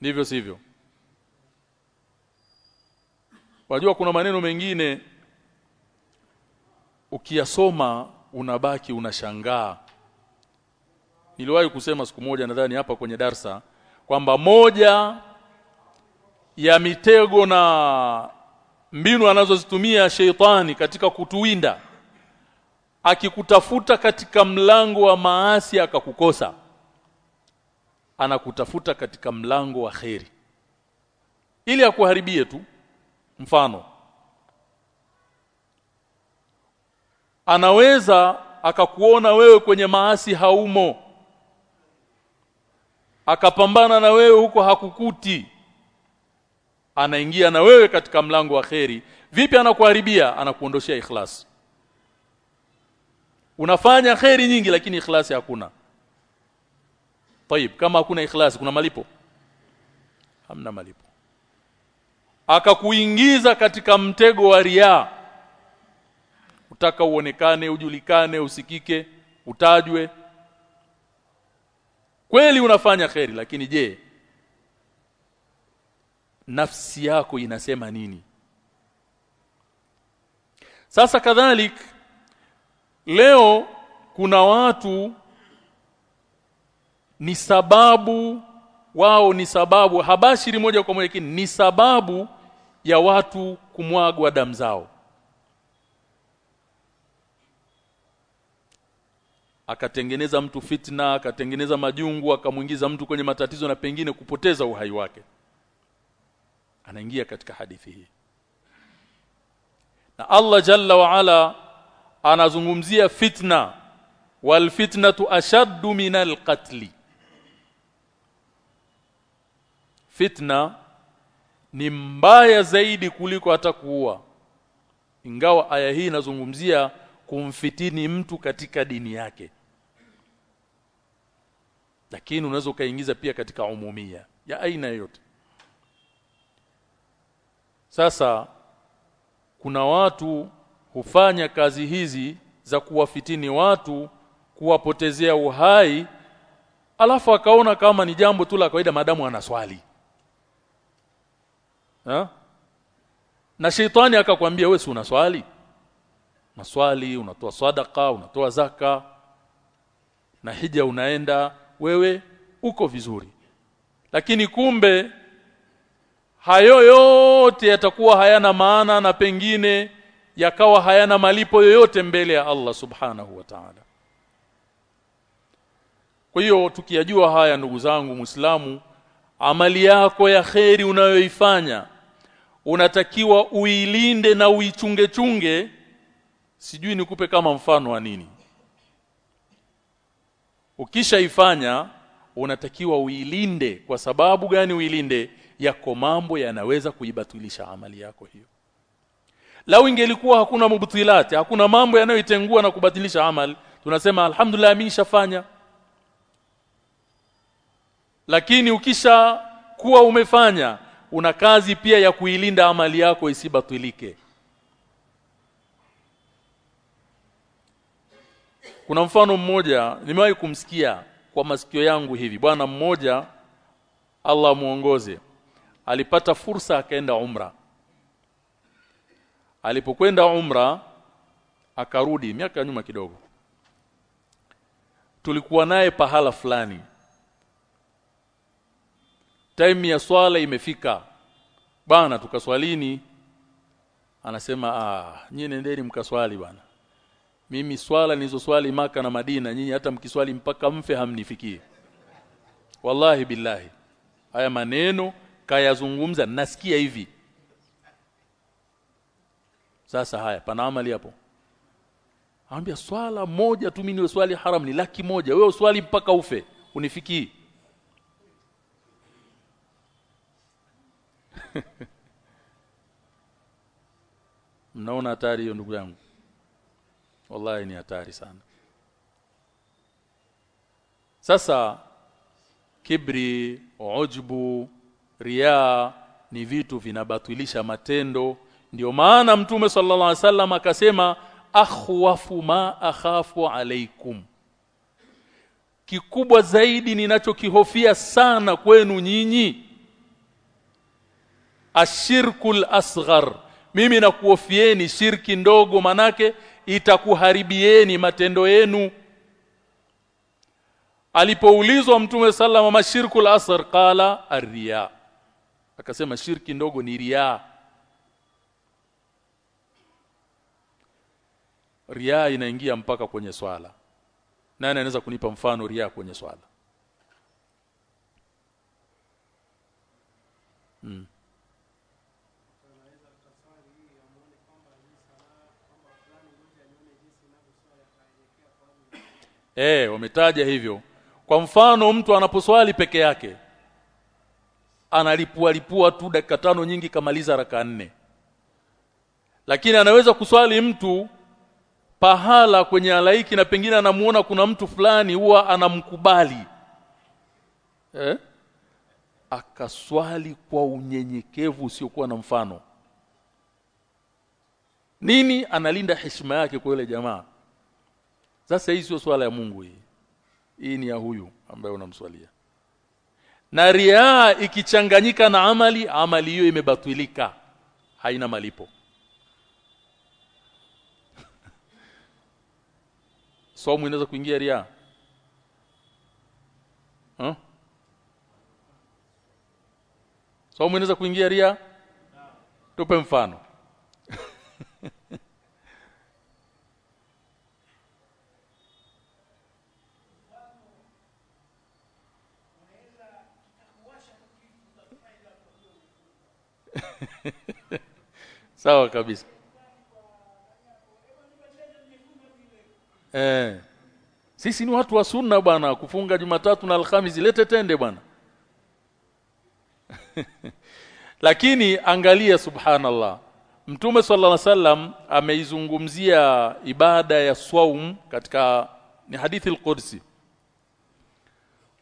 Ndivyo sivyo? Wajua kuna maneno mengine ukiyasoma unabaki unashangaa niliwahi kusema siku moja nadhani hapa kwenye darsa kwamba moja ya mitego na mbinu anazozitumia sheitani katika kutuwinda akikutafuta katika mlango wa maasi akakukosa anakutafuta katika mlango wa kheri. Ili akuharibie tu mfano anaweza akakuona wewe kwenye maasi haumo akapambana na wewe huko hakukuti. Anaingia na wewe katika mlango wa kheri. Vipi anakuharibia? Anakuondoshia ikhlas unafanya kheri nyingi lakini ikhlasi hakuna. Taib kama hakuna ikhlasi kuna malipo? Hamna malipo. Akakuingiza katika mtego wa ria utaka uonekane ujulikane usikike utajwe kweli unafanya kheri lakini je nafsi yako inasema nini? Sasa kadhalik leo kuna watu ni sababu wao ni sababu habashiri moja kwa moja lakini ni sababu ya watu kumwagwa damu zao akatengeneza mtu fitna akatengeneza majungu akamwingiza mtu kwenye matatizo na pengine kupoteza uhai wake. Anaingia katika hadithi hii. Na Allah jalla wa ala anazungumzia fitna. Wal fitnatu ashaddu minal qatli. Fitna ni mbaya zaidi kuliko hata kuua. Ingawa aya hii inazungumzia kumfitini mtu katika dini yake lakini unaweza ukaingiza pia katika umumia ya aina yote sasa kuna watu hufanya kazi hizi za kuwafitini watu kuwapotezea uhai alafu akaona kama ni jambo tu la kawaida madamu anaswali. Ha? na sheitani akakwambia wewe si unaswali maswali unatoa sadaka unatoa zaka na hija unaenda wewe uko vizuri. Lakini kumbe hayo yote yatakuwa hayana maana na pengine yakawa hayana malipo yoyote mbele ya Allah subhanahu wa ta'ala. Kwa hiyo tukiyajua haya ndugu zangu Muislamu amali yako ya kheri unayoifanya unatakiwa uilinde na uichunge chunge. Sijui nikupe kama mfano wa nini ukishaifanya unatakiwa uilinde. Kwa sababu gani uilinde? Yako mambo yanaweza kuibatilisha amali yako hiyo. Lau ingelikuwa hakuna mubtilati hakuna mambo yanayoitengua na kubatilisha amali tunasema alhamdulillah mimi lakini ukisha kuwa umefanya una kazi pia ya kuilinda amali yako isibatilike kuna mfano mmoja nimewahi kumsikia kwa masikio yangu hivi. Bwana mmoja Allah muongoze alipata fursa akaenda umra. Alipokwenda umra akarudi miaka nyuma kidogo. Tulikuwa naye pahala fulani. Time ya swala imefika. Bana tukaswalini. Anasema ah nyinyi nendeni mkaswali bana mimi swala nilizoswali maka na Madina nyinyi hata mkiswali mpaka mfe hamnifikii. Wallahi billahi. Haya maneno kayazungumza nasikia hivi. Sasa haya pana amali hapo. Anambia swala moja tu mimi swali haram ni laki moja. Wewe swali mpaka ufe unifikii. Mnaona hatari hiyo ndugu yangu wallahi ni hatari sana. Sasa kibri ujbu ria ni vitu vinabatilisha matendo. Ndio maana mtume sallallahu alaihi wasallam akasema akhwafu ma akhafu alaikum kikubwa zaidi ninachokihofia sana kwenu nyinyi ashirkul asghar. Mimi nakuhofieni shirki ndogo manake itakuharibieni matendo yenu. Alipoulizwa mtume sallama al-asr qala arriya. Akasema shirki ndogo ni riya. Riya inaingia mpaka kwenye swala. Nani anaweza kunipa mfano riya kwenye swala? Hmm. Eh, wametaja hivyo. Kwa mfano mtu anaposwali peke yake analipua lipua tu dakika tano nyingi kamaliza raka nne. Lakini anaweza kuswali mtu pahala kwenye halaiki na pengine anamuona kuna mtu fulani huwa anamkubali. Eh? Akaswali kwa unyenyekevu usiokuwa na mfano. Nini analinda heshima yake kwa yule jamaa? Sasa hii sio swala ya Mungu hii. Hii ni ya huyu ambaye unamswalia. Na riaa ikichanganyika na amali, amali hiyo imebatilika. Haina malipo. Somo inaweza kuingia riaa. Huh? Somo inaweza kuingia riaa? Tupe mfano. Sawa kabisa. Eh. Sisi ni watu wa sunna bwana kufunga Jumatatu na Alhamisi lete tende bwana. Lakini angalia subhanallah. Mtume sallallahu alaihi wasallam ameizungumzia ibada ya swaum katika ni hadithi al-Qudsi.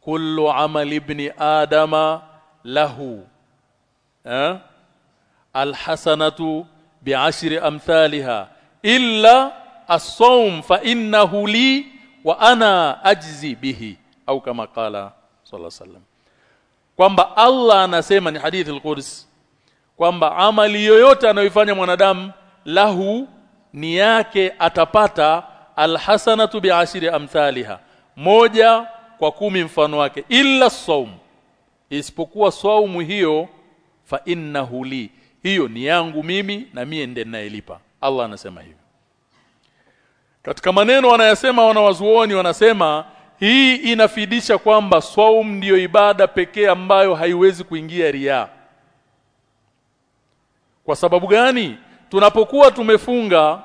Kullu amali ibn adama lahu. Eh? Alhasanatu bi'ashri amthaliha. Illa as-sawm fa innahu li wa ana ajzi bihi. Au kama qala sallallahu alaihi kwamba Allah anasema ni hadithi al-Quds kwamba amali yoyote anayoifanya mwanadamu lahu ni yake atapata alhasanatu bi'ashri amthaliha. Moja kwa kumi mfano wake. Illa saum isipokuwa saumu hiyo fa innahu li hiyo ni yangu mimi na mie ndiye ninayelipa. Allah anasema hivyo katika maneno wanayasema wanawazuoni wanasema hii inafidisha kwamba swaum ndiyo ibada pekee ambayo haiwezi kuingia ria kwa sababu gani? Tunapokuwa tumefunga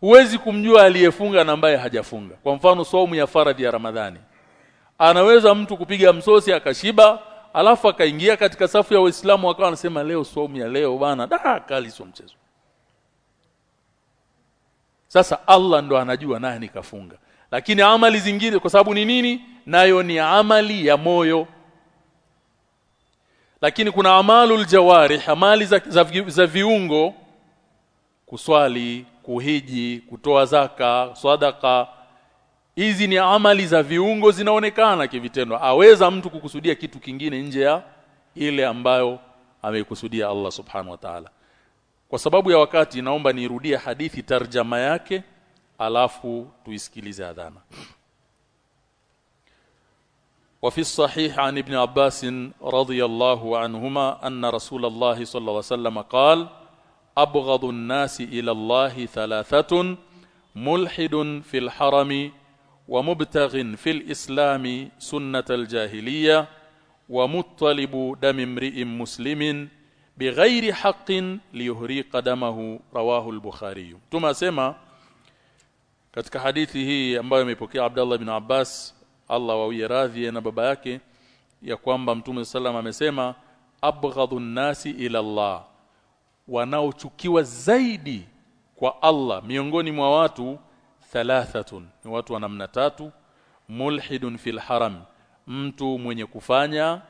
huwezi kumjua aliyefunga na ambaye hajafunga. Kwa mfano saumu ya faradhi ya ramadhani. Anaweza mtu kupiga msosi akashiba alafu akaingia katika safu ya waislamu akawa anasema leo somu ya leo bana da kali sio mchezo. Sasa Allah ndo anajua naye nikafunga. Lakini amali zingine kwa sababu ni nini? Nayo ni amali ya moyo. Lakini kuna amalul jawarih amali za, za, za viungo. Kuswali kuhiji kutoa zaka sadaka hizi ni amali za viungo zinaonekana kivitendo aweza mtu kukusudia kitu kingine nje ya ile ambayo ameikusudia Allah subhanahu wa ta'ala kwa sababu ya wakati naomba nirudie hadithi tarjama yake alafu tuisikilize adhana وفي الصحيح عن ابن عباس رضي الله عنهما أن رسول الله صلى الله عليه وسلم قال أبغض الناس إلى الله ثلاثة ملحد في الحرم ومبتغ في الإسلام سنة الجاهلية ومطلب دم امرئ مسلم بغير حق ليهريق دمه رواه البخاري ثم سما katika hadithi hii ambayo imepokea Abdullah bin Abbas Allah wawie radhi na baba yake ya kwamba Mtume sallam amesema abghadun nasi ila Allah wanaochukiwa zaidi kwa Allah miongoni mwa watu thalathatun. Ni watu wa namna tatu. Mulhidun fil haram. Mtu mwenye kufanya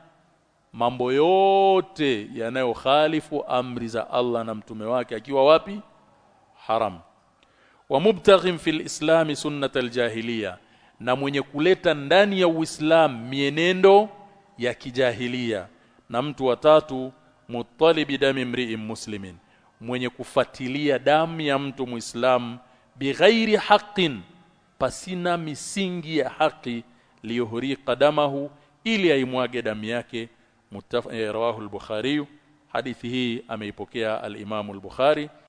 mambo yote yanayokhalifu amri za Allah na mtume wake akiwa wapi? Haram. Wa mubtaghin fil islam sunnat aljahiliya na mwenye kuleta ndani ya uislam mienendo ya kijahilia na mtu wa tatu mutalibi dami mri'in muslimin. Mwenye kufatilia damu ya mtu muislamu bighairi haqqin pasina misingi ya haki liyuhriqa damahu ili aimwage damu yake. Rawahu al-bukhari. Hadithi hii ameipokea al-imamu al-bukhari